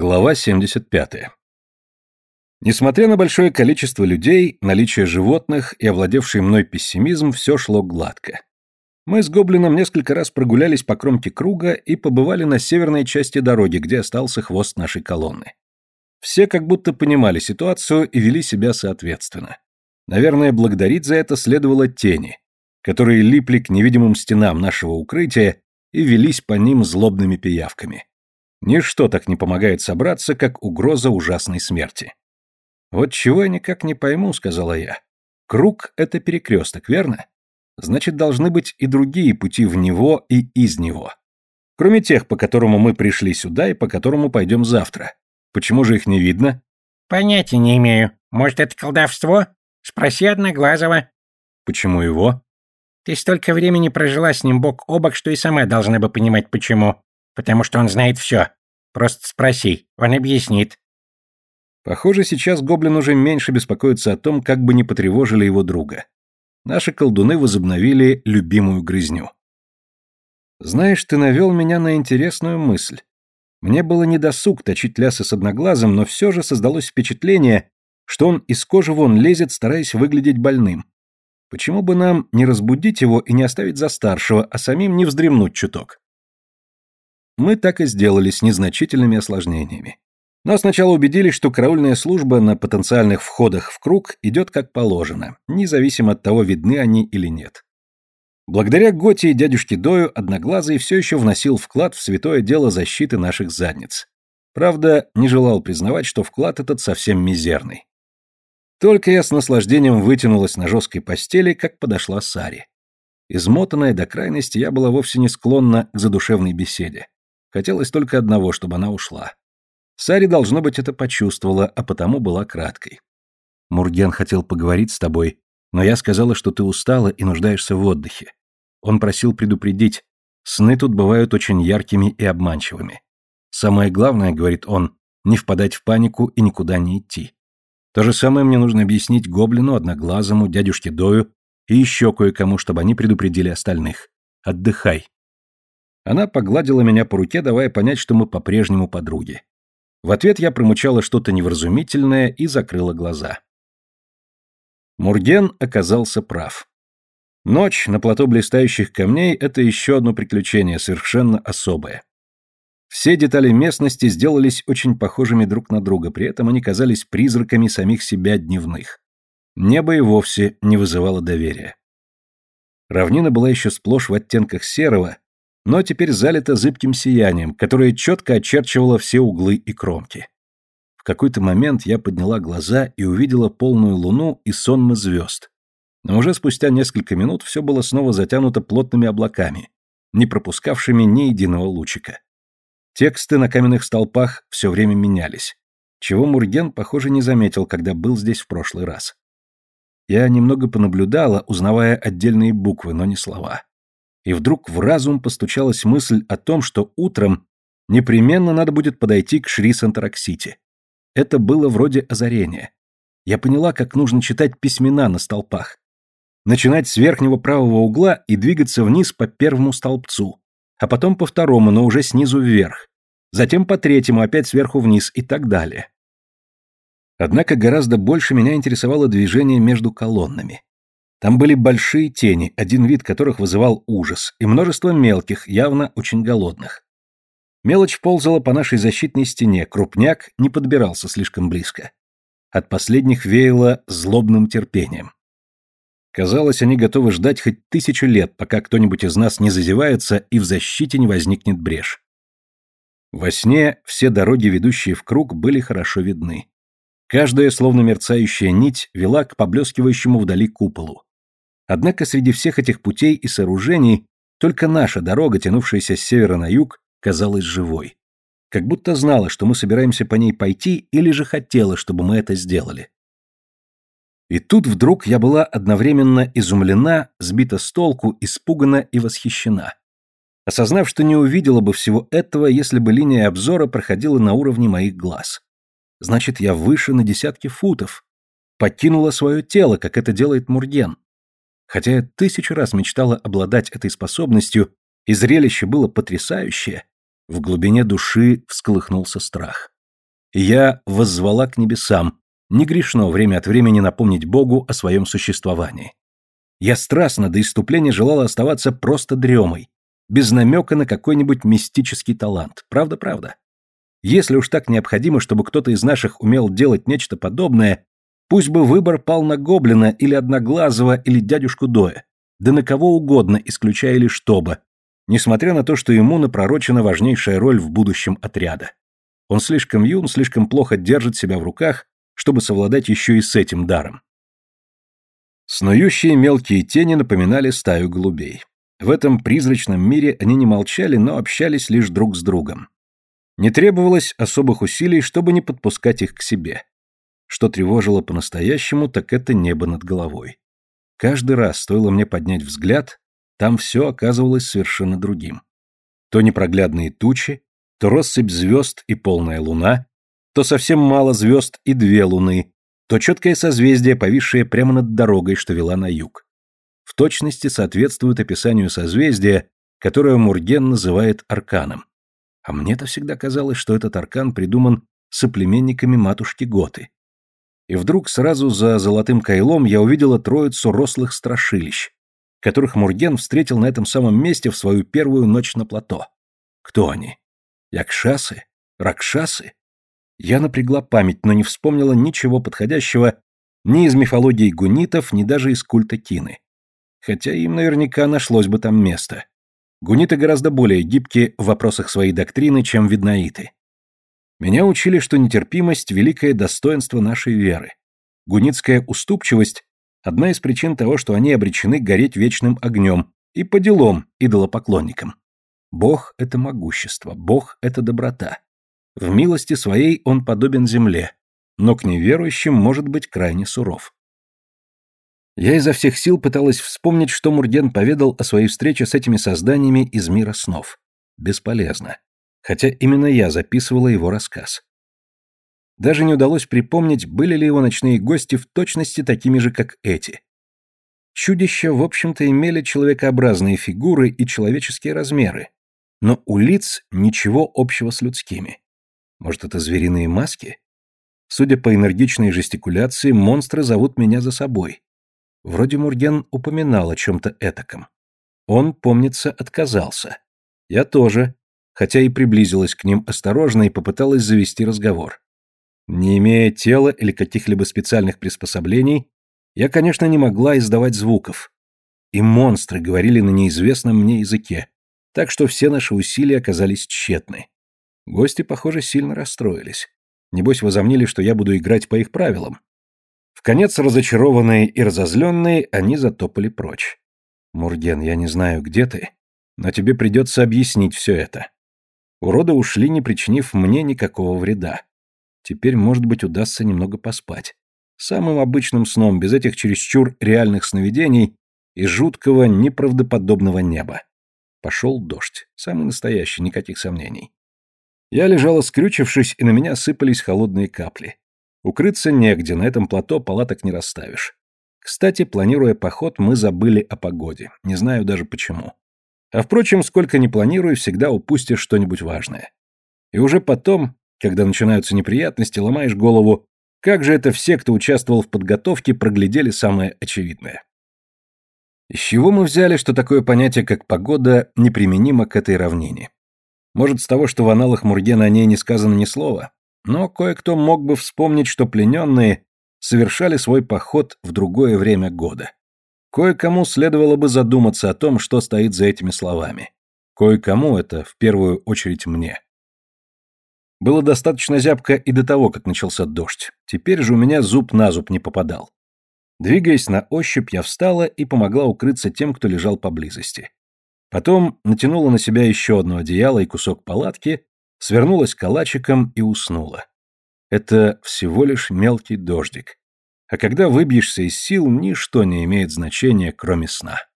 Глава 75. Несмотря на большое количество людей, наличие животных и овладевший мной пессимизм, все шло гладко. Мы с Гоблином несколько раз прогулялись по кромке круга и побывали на северной части дороги, где остался хвост нашей колонны. Все как будто понимали ситуацию и вели себя соответственно. Наверное, благодарить за это следовало тени, которые липли к невидимым стенам нашего укрытия и велись по ним злобными пиявками. Ничто так не помогает собраться, как угроза ужасной смерти. «Вот чего я никак не пойму», — сказала я. «Круг — это перекресток, верно? Значит, должны быть и другие пути в него и из него. Кроме тех, по которому мы пришли сюда и по которому пойдем завтра. Почему же их не видно?» «Понятия не имею. Может, это колдовство? Спроси Одноглазого». «Почему его?» «Ты столько времени прожила с ним бок о бок, что и сама должна бы понимать, почему потому что он знает все. Просто спроси, он объяснит». Похоже, сейчас гоблин уже меньше беспокоится о том, как бы не потревожили его друга. Наши колдуны возобновили любимую грызню. «Знаешь, ты навел меня на интересную мысль. Мне было недосуг точить лясы с одноглазым, но все же создалось впечатление, что он из кожи вон лезет, стараясь выглядеть больным. Почему бы нам не разбудить его и не оставить за старшего, а самим не вздремнуть чуток?» Мы так и сделали с незначительными осложнениями. Но сначала убедились, что караульная служба на потенциальных входах в круг идет как положено, независимо от того, видны они или нет. Благодаря Готе и дядюшке Дою Одноглазый все еще вносил вклад в святое дело защиты наших задниц. Правда, не желал признавать, что вклад этот совсем мизерный. Только я с наслаждением вытянулась на жесткой постели, как подошла Саре. Измотанная до крайности, я была вовсе не склонна к задушевной беседе. Хотелось только одного, чтобы она ушла. Сари, должно быть, это почувствовала, а потому была краткой. Мурген хотел поговорить с тобой, но я сказала, что ты устала и нуждаешься в отдыхе. Он просил предупредить, сны тут бывают очень яркими и обманчивыми. Самое главное, говорит он, не впадать в панику и никуда не идти. То же самое мне нужно объяснить Гоблину, Одноглазому, дядюшке Дою и еще кое-кому, чтобы они предупредили остальных. Отдыхай. Она погладила меня по руке, давая понять, что мы по-прежнему подруги. В ответ я промычала что-то невразумительное и закрыла глаза. Мурген оказался прав. Ночь на плато блистающих камней — это еще одно приключение, совершенно особое. Все детали местности сделались очень похожими друг на друга, при этом они казались призраками самих себя дневных. Небо и вовсе не вызывало доверия. Равнина была еще сплошь в оттенках серого, но теперь залито зыбким сиянием, которое четко очерчивало все углы и кромки. В какой-то момент я подняла глаза и увидела полную луну и сонмы звезд. Но уже спустя несколько минут все было снова затянуто плотными облаками, не пропускавшими ни единого лучика. Тексты на каменных столпах все время менялись, чего Мурген, похоже, не заметил, когда был здесь в прошлый раз. Я немного понаблюдала, узнавая отдельные буквы, но не слова и вдруг в разум постучалась мысль о том, что утром непременно надо будет подойти к Шри Сантараксити. Это было вроде озарения. Я поняла, как нужно читать письмена на столпах. Начинать с верхнего правого угла и двигаться вниз по первому столбцу, а потом по второму, но уже снизу вверх. Затем по третьему, опять сверху вниз и так далее. Однако гораздо больше меня интересовало движение между колоннами. Там были большие тени, один вид которых вызывал ужас, и множество мелких, явно очень голодных. Мелочь ползала по нашей защитной стене, крупняк не подбирался слишком близко. От последних веяло злобным терпением. Казалось, они готовы ждать хоть тысячу лет, пока кто-нибудь из нас не зазевается и в защите не возникнет брешь. Во сне все дороги, ведущие в круг, были хорошо видны. Каждая, словно мерцающая нить, вела к поблескивающему вдали куполу. Однако среди всех этих путей и сооружений только наша дорога, тянувшаяся с севера на юг, казалась живой. Как будто знала, что мы собираемся по ней пойти, или же хотела, чтобы мы это сделали. И тут вдруг я была одновременно изумлена, сбита с толку, испугана и восхищена. Осознав, что не увидела бы всего этого, если бы линия обзора проходила на уровне моих глаз. Значит, я выше на десятки футов. Покинула свое тело, как это делает Мурген. Хотя я тысячу раз мечтала обладать этой способностью, и зрелище было потрясающее, в глубине души всколыхнулся страх. я воззвала к небесам, не грешно время от времени напомнить Богу о своем существовании. Я страстно до иступления желала оставаться просто дремой, без намека на какой-нибудь мистический талант. Правда-правда. Если уж так необходимо, чтобы кто-то из наших умел делать нечто подобное, пусть бы выбор пал на Гоблина или Одноглазого или дядюшку Доя, да на кого угодно, исключая лишь Тоба, несмотря на то, что ему напророчена важнейшая роль в будущем отряда. Он слишком юн, слишком плохо держит себя в руках, чтобы совладать еще и с этим даром. Снующие мелкие тени напоминали стаю голубей. В этом призрачном мире они не молчали, но общались лишь друг с другом. Не требовалось особых усилий, чтобы не подпускать их к себе. Что тревожило по-настоящему, так это небо над головой. Каждый раз, стоило мне поднять взгляд, там все оказывалось совершенно другим. То непроглядные тучи, то россыпь звезд и полная луна, то совсем мало звезд и две луны, то четкое созвездие, повисшее прямо над дорогой, что вела на юг. В точности соответствует описанию созвездия, которое Мурген называет арканом. А мне-то всегда казалось, что этот аркан придуман соплеменниками матушки Готы. И вдруг сразу за золотым кайлом я увидела троицу рослых страшилищ, которых Мурген встретил на этом самом месте в свою первую ночь на плато. Кто они? Якшасы? Ракшасы? Я напрягла память, но не вспомнила ничего подходящего ни из мифологии гунитов, ни даже из культа Кины. Хотя им наверняка нашлось бы там место. Гуниты гораздо более гибкие в вопросах своей доктрины, чем виднаиты. Меня учили, что нетерпимость – великое достоинство нашей веры. Гунитская уступчивость – одна из причин того, что они обречены гореть вечным огнем и по делам идолопоклонникам. Бог – это могущество, Бог – это доброта. В милости своей он подобен земле, но к неверующим может быть крайне суров. Я изо всех сил пыталась вспомнить, что Мурген поведал о своей встрече с этими созданиями из мира снов. Бесполезно. Хотя именно я записывала его рассказ. Даже не удалось припомнить, были ли его ночные гости в точности такими же, как эти. Чудища, в общем-то, имели человекообразные фигуры и человеческие размеры, но у лиц ничего общего с людскими. Может, это звериные маски? Судя по энергичной жестикуляции, монстры зовут меня за собой. Вроде Мурген упоминал о чем-то этаком. Он, помнится, отказался. Я тоже, хотя и приблизилась к ним осторожно и попыталась завести разговор. Не имея тела или каких-либо специальных приспособлений, я, конечно, не могла издавать звуков. И монстры говорили на неизвестном мне языке, так что все наши усилия оказались тщетны. Гости, похоже, сильно расстроились. Небось, возомнили, что я буду играть по их правилам. В конец разочарованные и разозленные, они затопали прочь. «Мурген, я не знаю, где ты, но тебе придется объяснить все это». Уроды ушли, не причинив мне никакого вреда. Теперь, может быть, удастся немного поспать. Самым обычным сном, без этих чересчур реальных сновидений и жуткого, неправдоподобного неба. Пошел дождь. Самый настоящий, никаких сомнений. Я лежала скрючившись, и на меня сыпались холодные капли. Укрыться негде, на этом плато палаток не расставишь. Кстати, планируя поход, мы забыли о погоде. Не знаю даже почему. А впрочем, сколько ни планирую, всегда упустишь что-нибудь важное. И уже потом, когда начинаются неприятности, ломаешь голову, как же это все, кто участвовал в подготовке, проглядели самое очевидное. Из чего мы взяли, что такое понятие, как погода, неприменимо к этой равнине? Может, с того, что в аналах Мургена о ней не сказано ни слова, но кое-кто мог бы вспомнить, что плененные совершали свой поход в другое время года. Кое-кому следовало бы задуматься о том, что стоит за этими словами. Кое-кому это, в первую очередь, мне. Было достаточно зябко и до того, как начался дождь. Теперь же у меня зуб на зуб не попадал. Двигаясь на ощупь, я встала и помогла укрыться тем, кто лежал поблизости. Потом натянула на себя еще одно одеяло и кусок палатки, свернулась калачиком и уснула. Это всего лишь мелкий дождик. А когда выбьешься из сил, ничто не имеет значения, кроме сна.